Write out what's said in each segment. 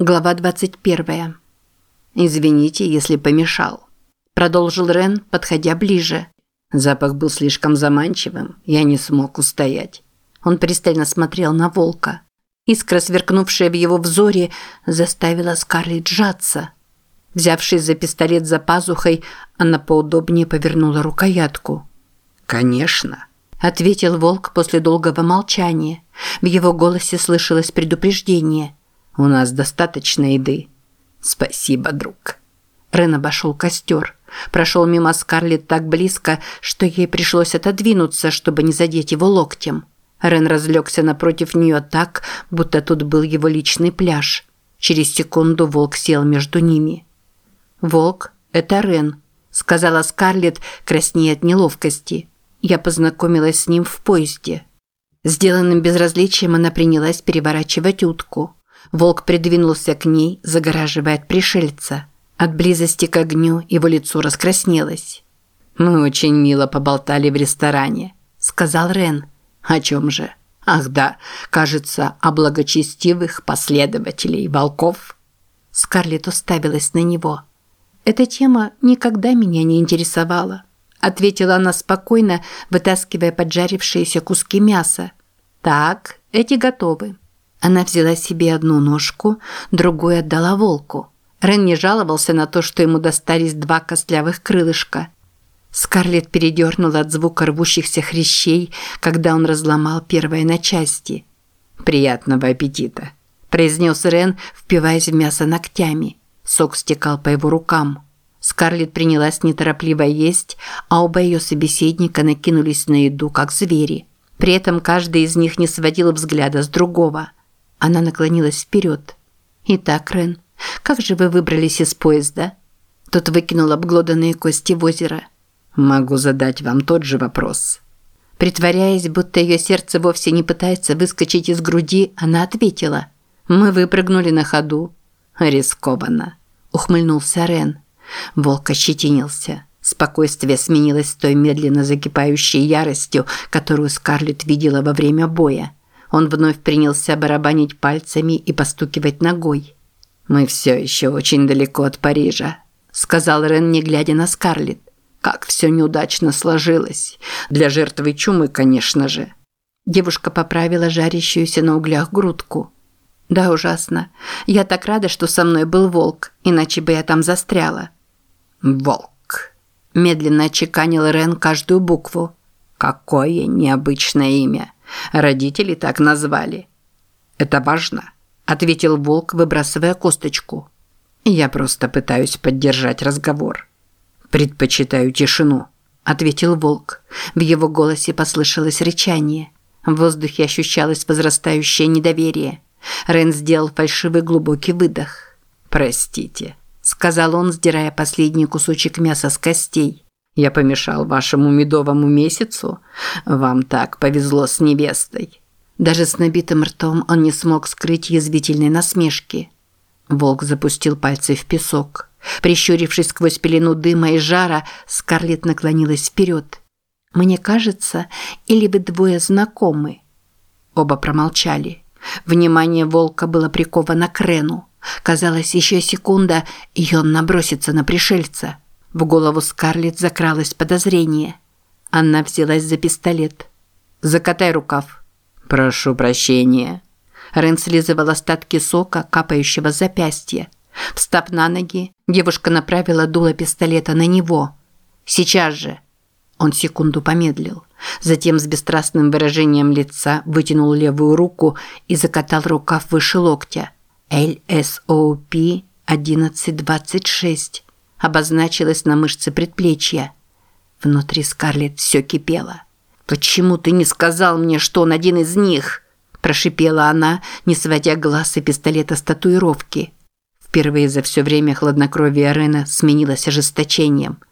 Глава 21. Извините, если помешал, продолжил Рен, подходя ближе. Запах был слишком заманчивым, я не смог устоять. Он пристально смотрел на волка. Искра, сверкнувшая в его взоре, заставила Скарлетт сжаться. Взявшись за пистолет за пазухой, она поудобнее повернула рукоятку. «Конечно», – ответил волк после долгого молчания. В его голосе слышалось предупреждение. «У нас достаточно еды». «Спасибо, друг». Рен обошел костер. Прошел мимо Скарлетт так близко, что ей пришлось отодвинуться, чтобы не задеть его локтем. Рен разлегся напротив нее так, будто тут был его личный пляж. Через секунду волк сел между ними. «Волк – это Рен», – сказала Скарлетт, краснея от неловкости. Я познакомилась с ним в поезде. Сделанным безразличием она принялась переворачивать утку. Волк придвинулся к ней, загораживая от пришельца. От близости к огню его лицо раскраснелось. «Мы очень мило поболтали в ресторане», – сказал Рен. «О чем же?» «Ах да, кажется, о благочестивых последователей волков». Скарлетт уставилась на него. Эта тема никогда меня не интересовала, ответила она спокойно, вытаскивая поджарившиеся куски мяса. Так, эти готовы. Она взяла себе одну ножку, другую отдала волку. Рен не жаловался на то, что ему достались два костлявых крылышка. Скарлетт передернула от звука рвущихся хрящей, когда он разломал первое на части. «Приятного аппетита», – произнес Рен, впиваясь в мясо ногтями. Сок стекал по его рукам. Скарлетт принялась неторопливо есть, а оба ее собеседника накинулись на еду, как звери. При этом каждый из них не сводил взгляда с другого. Она наклонилась вперед. «Итак, Рен, как же вы выбрались из поезда?» Тот выкинул обглоданные кости в озеро. «Могу задать вам тот же вопрос». Притворяясь, будто ее сердце вовсе не пытается выскочить из груди, она ответила. «Мы выпрыгнули на ходу». «Рискованно» ухмыльнулся Рен. Волк ощетинился. Спокойствие сменилось той медленно закипающей яростью, которую Скарлетт видела во время боя. Он вновь принялся барабанить пальцами и постукивать ногой. «Мы все еще очень далеко от Парижа», – сказал Рен, не глядя на Скарлетт. «Как все неудачно сложилось. Для жертвы чумы, конечно же». Девушка поправила жарящуюся на углях грудку. Да, ужасно. Я так рада, что со мной был волк, иначе бы я там застряла. Волк. Медленно очеканил Рен каждую букву. Какое необычное имя. Родители так назвали. Это важно, ответил волк, выбрасывая косточку. Я просто пытаюсь поддержать разговор. Предпочитаю тишину, ответил волк. В его голосе послышалось рычание. В воздухе ощущалось возрастающее недоверие. Рен сделал фальшивый глубокий выдох. «Простите», – сказал он, сдирая последний кусочек мяса с костей. «Я помешал вашему медовому месяцу? Вам так повезло с невестой». Даже с набитым ртом он не смог скрыть язвительной насмешки. Волк запустил пальцы в песок. Прищурившись сквозь пелену дыма и жара, Скарлетт наклонилась вперед. «Мне кажется, или вы двое знакомы?» Оба промолчали. Внимание волка было приковано к Рену. Казалось, еще секунда, и он набросится на пришельца. В голову Скарлетт закралось подозрение. Она взялась за пистолет. «Закатай рукав». «Прошу прощения». Рен слизывал остатки сока, капающего с запястья. Встав на ноги, девушка направила дуло пистолета на него. «Сейчас же!» Он секунду помедлил. Затем с бесстрастным выражением лица вытянул левую руку и закатал рукав выше локтя. LSOP 1126 обозначилась на мышце предплечья. Внутри Скарлетт все кипело. «Почему ты не сказал мне, что он один из них?» прошипела она, не сводя глаз и пистолета с татуировки. Впервые за все время хладнокровие Рена сменилось ожесточением –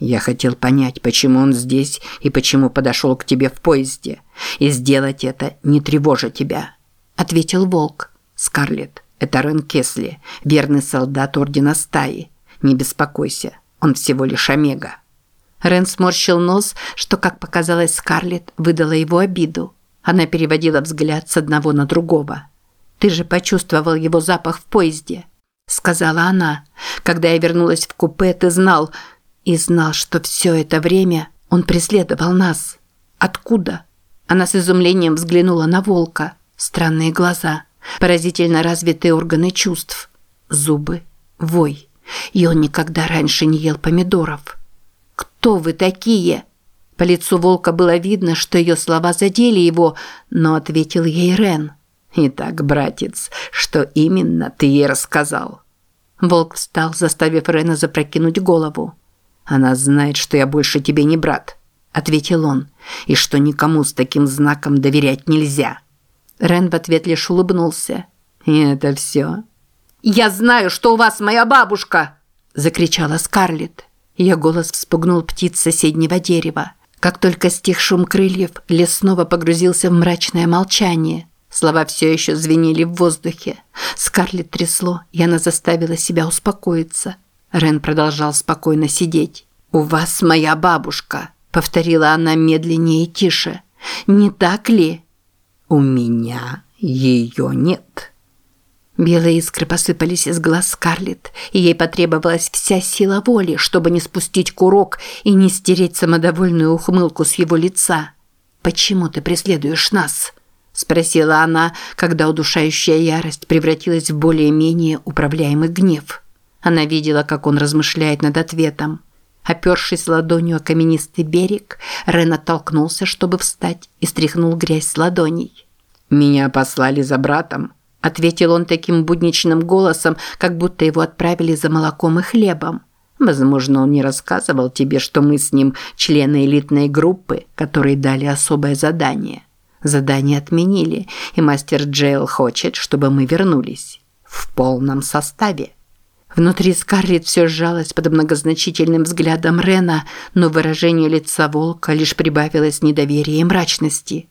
я хотел понять, почему он здесь и почему подошел к тебе в поезде. И сделать это, не тревожа тебя», – ответил Волк. «Скарлетт, это Рен Кесли, верный солдат Ордена Стаи. Не беспокойся, он всего лишь Омега». Рен сморщил нос, что, как показалось Скарлетт, выдало его обиду. Она переводила взгляд с одного на другого. Ты же почувствовал его запах в поезде, сказала она. Когда я вернулась в купе, ты знал и знал, что все это время он преследовал нас. Откуда? Она с изумлением взглянула на волка. Странные глаза, поразительно развитые органы чувств, зубы, вой. И он никогда раньше не ел помидоров. «Кто вы такие?» По лицу волка было видно, что ее слова задели его, но ответил ей Рен. «Итак, братец, что именно ты ей рассказал?» Волк встал, заставив Рена запрокинуть голову. «Она знает, что я больше тебе не брат», – ответил он, – «и что никому с таким знаком доверять нельзя». Рен в ответ лишь улыбнулся. «И это все?» «Я знаю, что у вас моя бабушка!» – закричала Скарлетт. Ее голос вспугнул птиц соседнего дерева. Как только стих шум крыльев, лес снова погрузился в мрачное молчание. Слова все еще звенели в воздухе. Скарлетт трясло, и она заставила себя успокоиться. Рен продолжал спокойно сидеть. «У вас моя бабушка», – повторила она медленнее и тише. «Не так ли?» «У меня ее нет». Белые искры посыпались из глаз Скарлетт, и ей потребовалась вся сила воли, чтобы не спустить курок и не стереть самодовольную ухмылку с его лица. «Почему ты преследуешь нас?» – спросила она, когда удушающая ярость превратилась в более-менее управляемый гнев. Она видела, как он размышляет над ответом. Опершись ладонью о каменистый берег, Рен оттолкнулся, чтобы встать, и стряхнул грязь с ладоней. «Меня послали за братом», ответил он таким будничным голосом, как будто его отправили за молоком и хлебом. Возможно, он не рассказывал тебе, что мы с ним члены элитной группы, которые дали особое задание. Задание отменили, и мастер Джейл хочет, чтобы мы вернулись. В полном составе. Внутри Скарлетт все сжалось под многозначительным взглядом Рена, но выражение лица волка лишь прибавилось недоверия и мрачности.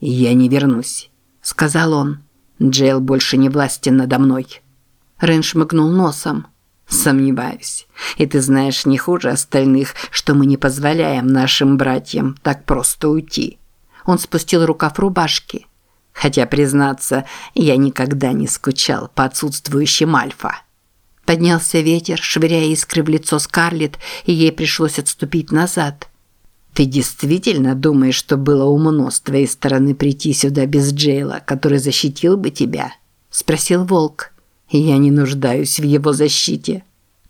«Я не вернусь», – сказал он. Джейл больше не властен надо мной. Рен шмыгнул носом. Сомневаюсь. И ты знаешь не хуже остальных, что мы не позволяем нашим братьям так просто уйти. Он спустил рукав рубашки. Хотя, признаться, я никогда не скучал по отсутствующим альфа. Поднялся ветер, швыряя искры в лицо Скарлетт, и ей пришлось отступить назад. «Ты действительно думаешь, что было умно с твоей стороны прийти сюда без Джейла, который защитил бы тебя?» – спросил Волк. «Я не нуждаюсь в его защите.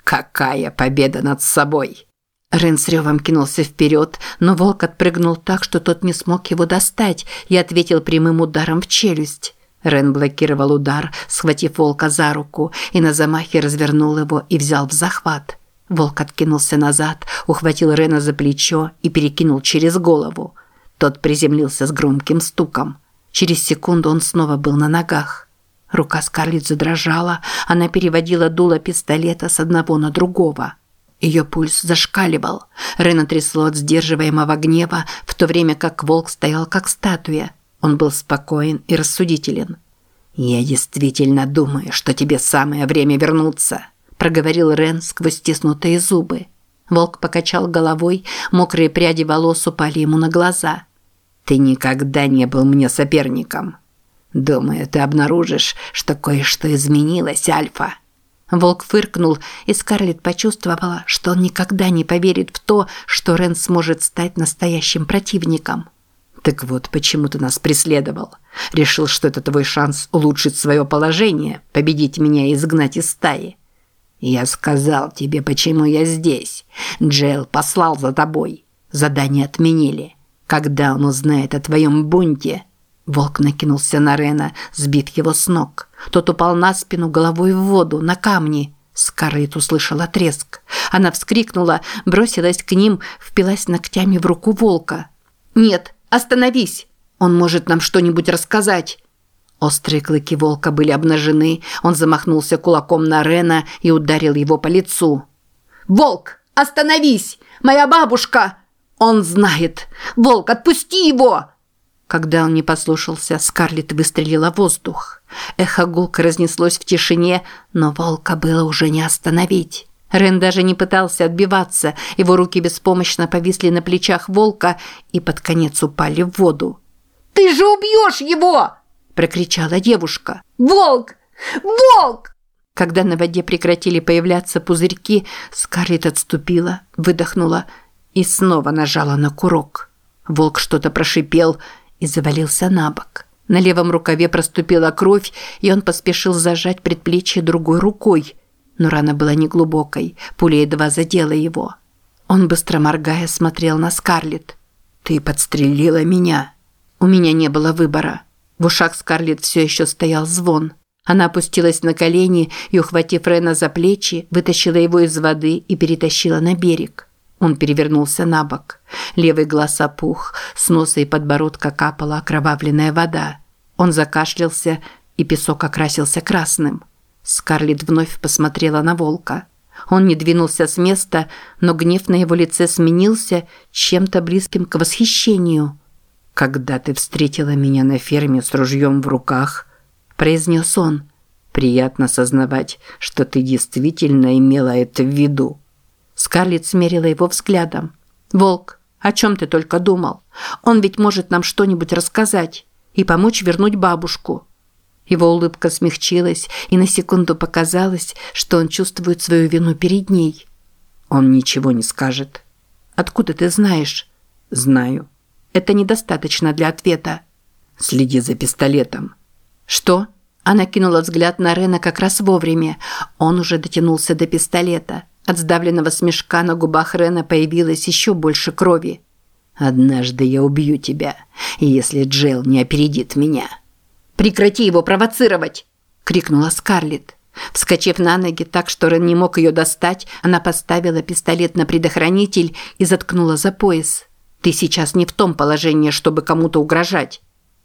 Какая победа над собой!» Рен с ревом кинулся вперед, но волк отпрыгнул так, что тот не смог его достать и ответил прямым ударом в челюсть. Рен блокировал удар, схватив волка за руку, и на замахе развернул его и взял в захват. Волк откинулся назад, ухватил Рена за плечо и перекинул через голову. Тот приземлился с громким стуком. Через секунду он снова был на ногах. Рука Скарлетт задрожала, она переводила дуло пистолета с одного на другого. Ее пульс зашкаливал. Рена трясло от сдерживаемого гнева, в то время как волк стоял как статуя. Он был спокоен и рассудителен. «Я действительно думаю, что тебе самое время вернуться», проговорил Рен сквозь стиснутые зубы. Волк покачал головой, мокрые пряди волос упали ему на глаза. Ты никогда не был мне соперником. Думаю, ты обнаружишь, что кое-что изменилось, Альфа. Волк фыркнул, и Скарлетт почувствовала, что он никогда не поверит в то, что Рен сможет стать настоящим противником. Так вот, почему ты нас преследовал? Решил, что это твой шанс улучшить свое положение, победить меня и изгнать из стаи. «Я сказал тебе, почему я здесь. Джейл послал за тобой. Задание отменили. Когда он узнает о твоем бунте...» Волк накинулся на Рена, сбив его с ног. Тот упал на спину головой в воду, на камни. Скарлетт услышала треск. Она вскрикнула, бросилась к ним, впилась ногтями в руку волка. «Нет, остановись! Он может нам что-нибудь рассказать!» Острые клыки волка были обнажены, он замахнулся кулаком на Рена и ударил его по лицу. «Волк, остановись! Моя бабушка!» «Он знает! Волк, отпусти его!» Когда он не послушался, Скарлетт выстрелила в воздух. Эхо гулко разнеслось в тишине, но волка было уже не остановить. Рен даже не пытался отбиваться, его руки беспомощно повисли на плечах волка и под конец упали в воду. «Ты же убьешь его!» – прокричала девушка. «Волк! Волк!» Когда на воде прекратили появляться пузырьки, Скарлетт отступила, выдохнула и снова нажала на курок. Волк что-то прошипел и завалился на бок. На левом рукаве проступила кровь, и он поспешил зажать предплечье другой рукой. Но рана была неглубокой, пуля едва задела его. Он, быстро моргая, смотрел на Скарлетт. «Ты подстрелила меня». У меня не было выбора. В ушах Скарлетт все еще стоял звон. Она опустилась на колени и, ухватив Рена за плечи, вытащила его из воды и перетащила на берег. Он перевернулся на бок. Левый глаз опух, с носа и подбородка капала окровавленная вода. Он закашлялся, и песок окрасился красным. Скарлетт вновь посмотрела на волка. Он не двинулся с места, но гнев на его лице сменился чем-то близким к восхищению. «Когда ты встретила меня на ферме с ружьем в руках», – произнес он, – «приятно сознавать, что ты действительно имела это в виду». Скарлетт смерила его взглядом. «Волк, о чем ты только думал? Он ведь может нам что-нибудь рассказать и помочь вернуть бабушку». Его улыбка смягчилась, и на секунду показалось, что он чувствует свою вину перед ней. «Он ничего не скажет». «Откуда ты знаешь?» «Знаю». «Это недостаточно для ответа». «Следи за пистолетом». «Что?» Она кинула взгляд на Рена как раз вовремя. Он уже дотянулся до пистолета. От сдавленного смешка на губах Рена появилось еще больше крови. «Однажды я убью тебя, если Джел не опередит меня». «Прекрати его провоцировать!» – крикнула Скарлетт. Вскочив на ноги так, что Рен не мог ее достать, она поставила пистолет на предохранитель и заткнула за пояс. «Ты сейчас не в том положении, чтобы кому-то угрожать».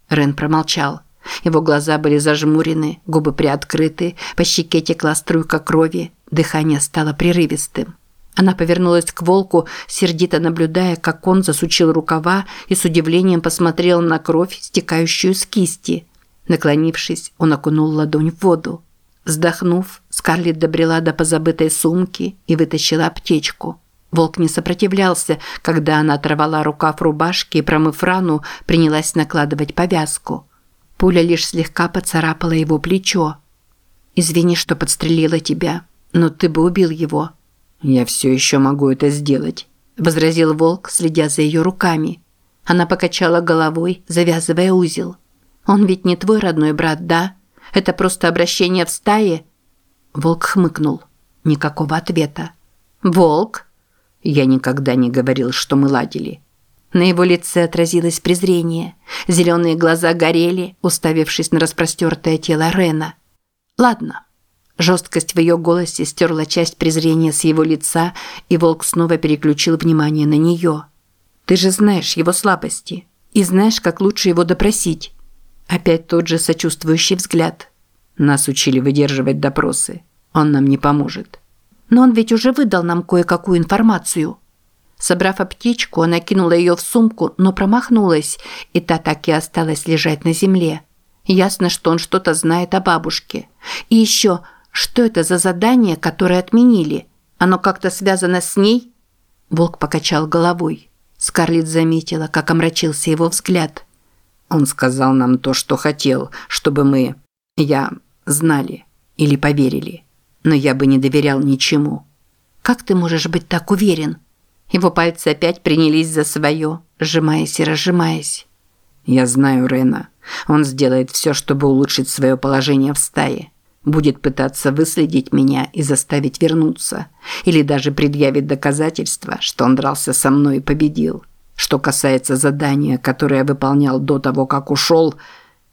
Рен промолчал. Его глаза были зажмурены, губы приоткрыты, по щеке текла струйка крови, дыхание стало прерывистым. Она повернулась к волку, сердито наблюдая, как он засучил рукава и с удивлением посмотрел на кровь, стекающую с кисти. Наклонившись, он окунул ладонь в воду. Вздохнув, Скарлетт добрела до позабытой сумки и вытащила аптечку. Волк не сопротивлялся, когда она оторвала рукав рубашки и, промыв рану, принялась накладывать повязку. Пуля лишь слегка поцарапала его плечо. «Извини, что подстрелила тебя, но ты бы убил его». «Я все еще могу это сделать», – возразил волк, следя за ее руками. Она покачала головой, завязывая узел. «Он ведь не твой родной брат, да? Это просто обращение в стае?» Волк хмыкнул. Никакого ответа. «Волк?» «Я никогда не говорил, что мы ладили». На его лице отразилось презрение. Зеленые глаза горели, уставившись на распростертое тело Рена. «Ладно». Жесткость в ее голосе стерла часть презрения с его лица, и волк снова переключил внимание на нее. «Ты же знаешь его слабости и знаешь, как лучше его допросить». Опять тот же сочувствующий взгляд. «Нас учили выдерживать допросы. Он нам не поможет». «Но он ведь уже выдал нам кое-какую информацию». Собрав аптечку, она кинула ее в сумку, но промахнулась, и та так и осталась лежать на земле. Ясно, что он что-то знает о бабушке. И еще, что это за задание, которое отменили? Оно как-то связано с ней? Волк покачал головой. Скарлетт заметила, как омрачился его взгляд. Он сказал нам то, что хотел, чтобы мы, я, знали или поверили. Но я бы не доверял ничему. Как ты можешь быть так уверен? Его пальцы опять принялись за свое, сжимаясь и разжимаясь. «Я знаю Рена. Он сделает все, чтобы улучшить свое положение в стае. Будет пытаться выследить меня и заставить вернуться. Или даже предъявить доказательства, что он дрался со мной и победил. Что касается задания, которое я выполнял до того, как ушел,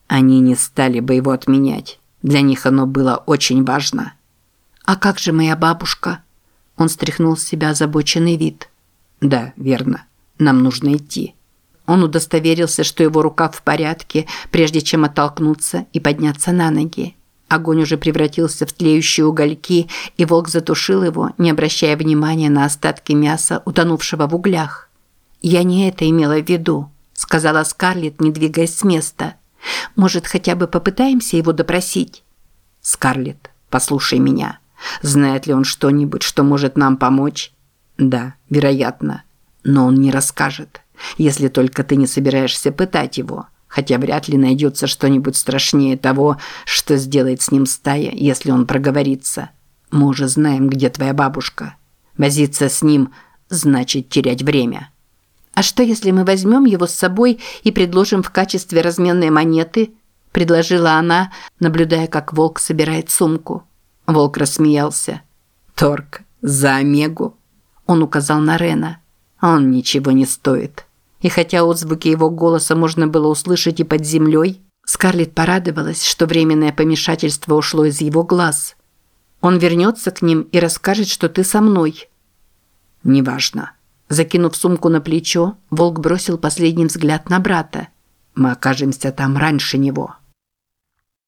они не стали бы его отменять. Для них оно было очень важно». «А как же моя бабушка?» Он стряхнул с себя озабоченный вид – «Да, верно. Нам нужно идти». Он удостоверился, что его рука в порядке, прежде чем оттолкнуться и подняться на ноги. Огонь уже превратился в тлеющие угольки, и волк затушил его, не обращая внимания на остатки мяса, утонувшего в углях. «Я не это имела в виду», – сказала Скарлетт, не двигаясь с места. «Может, хотя бы попытаемся его допросить?» «Скарлетт, послушай меня. Знает ли он что-нибудь, что может нам помочь?» Да, вероятно. Но он не расскажет. Если только ты не собираешься пытать его. хотя вряд ли найдется что-нибудь страшнее того, что сделает с ним стая, если он проговорится. Мы уже знаем, где твоя бабушка. Возиться с ним значит терять время. А что, если мы возьмем его с собой и предложим в качестве разменной монеты? предложила она, наблюдая, как волк собирает сумку. Волк рассмеялся. Торг за Омегу. Он указал на Рена. Он ничего не стоит. И хотя отзвуки его голоса можно было услышать и под землей, Скарлетт порадовалась, что временное помешательство ушло из его глаз. Он вернется к ним и расскажет, что ты со мной. Неважно. Закинув сумку на плечо, волк бросил последний взгляд на брата. Мы окажемся там раньше него.